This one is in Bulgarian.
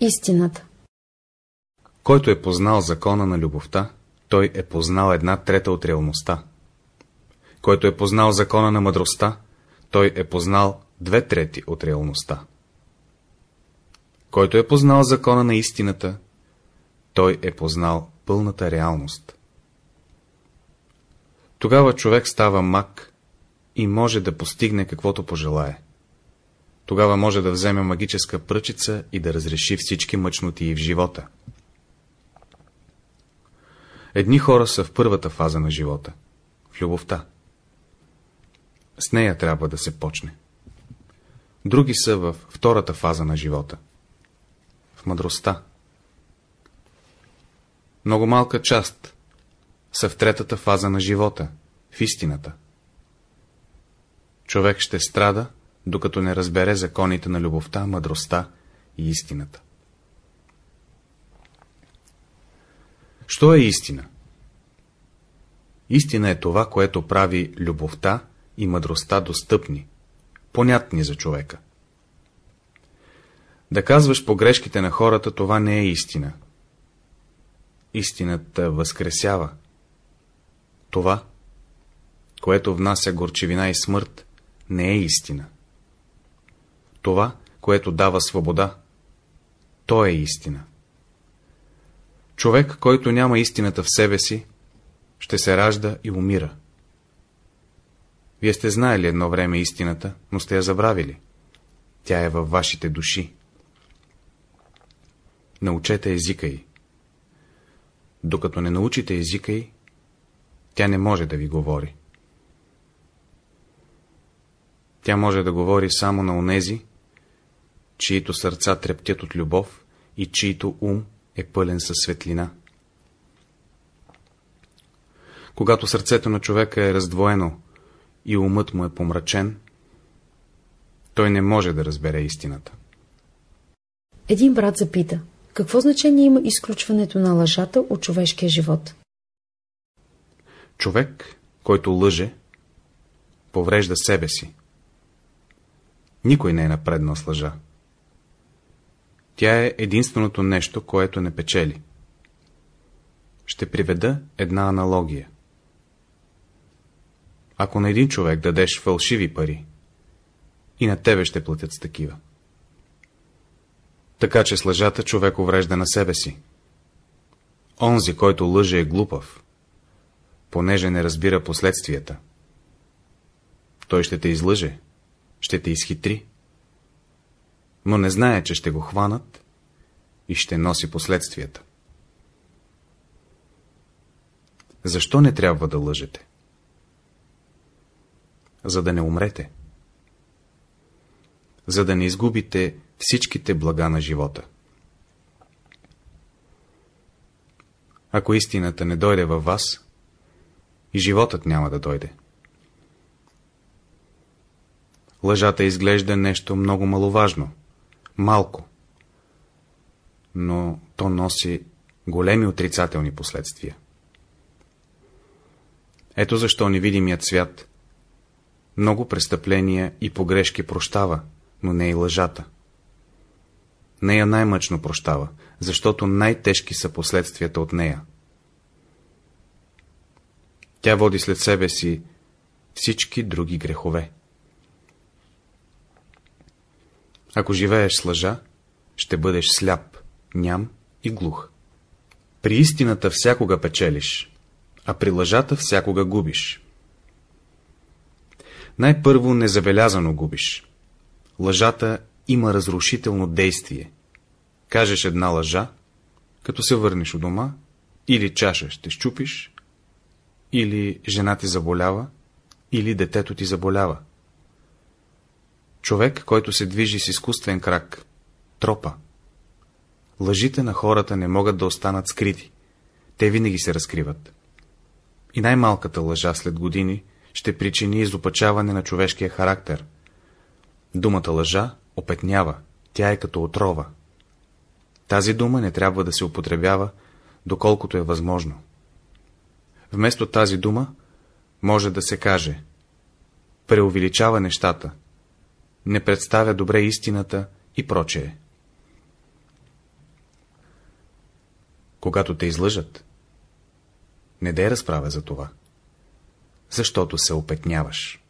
Истината Който е познал закона на любовта, той е познал една трета от реалността. Който е познал закона на мъдростта, той е познал две трети от реалността. Който е познал закона на истината, той е познал пълната реалност. Тогава човек става мак и може да постигне каквото пожелае. Тогава може да вземе магическа пръчица и да разреши всички мъчноти в живота. Едни хора са в първата фаза на живота, в любовта. С нея трябва да се почне. Други са в втората фаза на живота, в мъдростта. Много малка част са в третата фаза на живота, в истината. Човек ще страда, докато не разбере законите на любовта, мъдростта и истината. Що е истина? Истина е това, което прави любовта и мъдростта достъпни, понятни за човека. Да казваш погрешките на хората, това не е истина. Истината възкресява. Това, което внася горчевина и смърт, не е истина. Това, което дава свобода, то е истина. Човек, който няма истината в себе си, ще се ражда и умира. Вие сте знаели едно време истината, но сте я забравили. Тя е във вашите души. Научете езика й. Докато не научите езика й, тя не може да ви говори. Тя може да говори само на онези, чието сърца трептят от любов и чието ум е пълен със светлина. Когато сърцето на човека е раздвоено и умът му е помрачен, той не може да разбере истината. Един брат запита, какво значение има изключването на лъжата от човешкия живот? Човек, който лъже, поврежда себе си. Никой не е напреднал с лъжа. Тя е единственото нещо, което не печели. Ще приведа една аналогия. Ако на един човек дадеш фалшиви пари, и на тебе ще платят с такива. Така че с лъжата човек уврежда на себе си. Онзи, който лъже е глупав, понеже не разбира последствията. Той ще те излъже, ще те изхитри, но не знае, че ще го хванат и ще носи последствията. Защо не трябва да лъжете? За да не умрете. За да не изгубите всичките блага на живота. Ако истината не дойде във вас, и животът няма да дойде. Лъжата изглежда нещо много маловажно, малко, но то носи големи отрицателни последствия. Ето защо невидимият свят много престъпления и погрешки прощава, но не и лъжата. Нея най-мъчно прощава, защото най-тежки са последствията от нея. Тя води след себе си всички други грехове. Ако живееш с лъжа, ще бъдеш сляп, ням и глух. При истината всякога печелиш, а при лъжата всякога губиш. Най-първо незабелязано губиш. Лъжата има разрушително действие. Кажеш една лъжа, като се върнеш у дома, или чаша ще щупиш, или жена ти заболява, или детето ти заболява. Човек, който се движи с изкуствен крак, тропа. Лъжите на хората не могат да останат скрити. Те винаги се разкриват. И най-малката лъжа след години ще причини изопачаване на човешкия характер. Думата лъжа опетнява, тя е като отрова. Тази дума не трябва да се употребява, доколкото е възможно. Вместо тази дума може да се каже преувеличава нещата, не представя добре истината и прочее. Когато те излъжат, не дей разправя за това, защото се опетняваш.